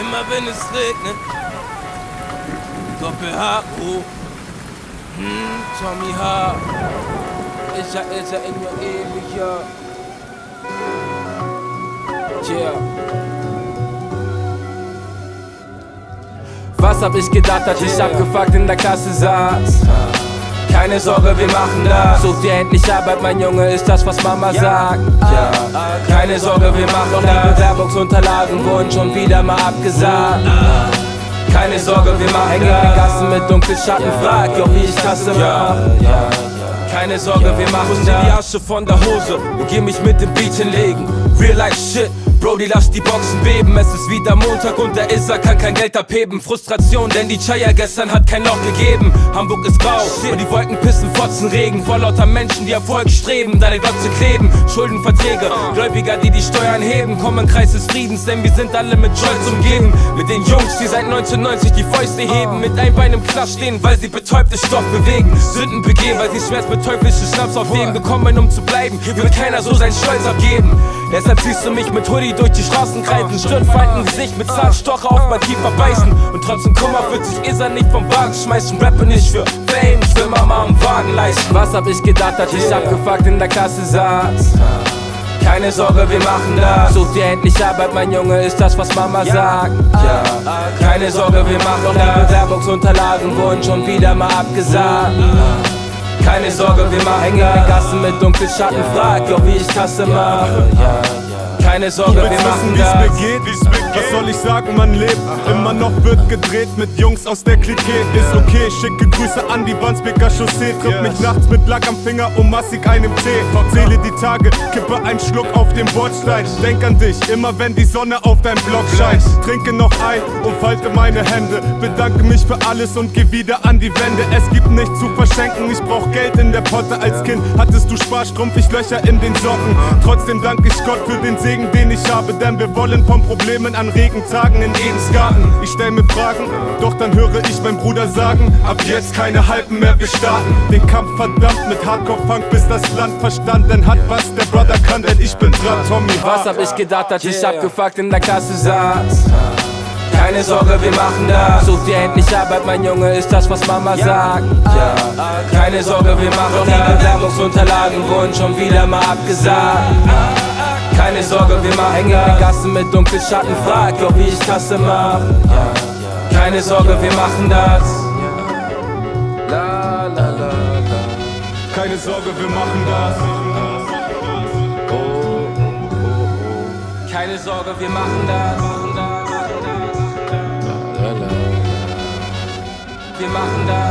Immer wenn es regnet. Doppel-H-O. Hm, Tommy H. Ist er, ist er in your area. Yeah. Was hab ich gedacht, als ich abgefuckt in der Klasse saß? Keine Sorge, wir machen das. Such dir endlich Arbeit, mein Junge, ist das, was Mama sagt. Ja, keine Sorge, wir machen Doch die Bewerbungsunterlagen wurden schon wieder mal abgesagt. Keine Sorge, wir machen den Gassen mit dunklen Schatten, frag, jo, wie ich Kasse mach. Keine Sorge, wir machen Puste die Asche von der Hose und geh mich mit dem Beat hinlegen. Real life shit. Brody, lass die Boxen beben. Es ist wieder Montag und der Isser kann kein Geld abheben. Frustration, denn die Chaya gestern hat kein Loch gegeben. Hamburg ist grau und die Wolken pissen Fotzen Regen. Vor lauter Menschen, die Erfolg streben, deine Glotze kleben. Schuldenverträge, Gläubiger, die die Steuern heben. Kommen Kreis des Friedens, denn wir sind alle mit Stolz umgeben. Mit den Jungs, die seit 1990 die Fäuste heben. Mit ein Bein im Knast stehen, weil sie betäubtes Stoff bewegen. Sünden begehen, weil sie schmerz mit teuflischen Schnaps aufnehmen. Gekommen, um zu bleiben, hier wird keiner so sein Stolz abgeben. Deshalb ziehst du mich mit Hoodie durch die Straßen kreisen. Stirnfeinden Gesicht mit Zahnstocher auf mein Kiefer beißen. Und trotzdem Kummer wird sich Isa nicht vom Wagen schmeißen. Rappe nicht für Fame, ich will Mama am Wagen leisten. Was hab ich gedacht, als ich abgefuckt in der Klasse saß? Keine Sorge, wir machen das. Such dir endlich Arbeit, mein Junge, ist das, was Mama sagt. Ja, keine Sorge, wir machen die Bewerbungsunterlagen wurden schon wieder mal abgesagt. Keine Sorge, wir machen Gassen mit dunklen Schatten, frag, jo, wie ich Kasse mach. Keine Sorge, wir machen wissen, wie's das. mir geht? Was soll ich sagen, man lebt. Immer noch wird gedreht mit Jungs aus der Clique. Ist okay, schicke Grüße an die Wandsbeker Chaussee. Tritt mich nachts mit Lack am Finger und massig einem Tee. Zähle die Tage, kippe einen Schluck auf den Bordstein. Denk an dich, immer wenn die Sonne auf dein Block scheint. Trinke noch ein und falte meine Hände. Bedanke mich für alles und geh wieder an die Wände. Es gibt nichts zu verschenken, ich brauch Geld Potte. Als Kind hattest du Sparstrumpf, ich Löcher in den Socken. Trotzdem danke ich Gott für den Segen, den ich habe. Denn wir wollen von Problemen an Regentagen in Edens Garten. Ich stell mir Fragen, doch dann höre ich meinen Bruder sagen: Ab jetzt keine Halben mehr, wir starten. Den Kampf verdammt mit Hardcore-Funk, bis das Land verstanden hat, was der Brother kann. Denn ich bin dran, Tommy Was hab ich gedacht, als ich abgefuckt in der Klasse saß? Keine Sorge, wir machen das. Such dir endlich Arbeit, mein Junge, ist das, was Mama sagt. Ja, keine Sorge, wir machen Doch die Bewerbungsunterlagen wurden schon wieder mal abgesagt. Keine Sorge, wir machen Hänge in den Gassen mit dunklen Schatten, frag, jo, wie ich Kasse mach. Ja, keine Sorge, wir machen das. Keine Sorge, wir machen das. Keine Sorge, wir machen das. Machen das.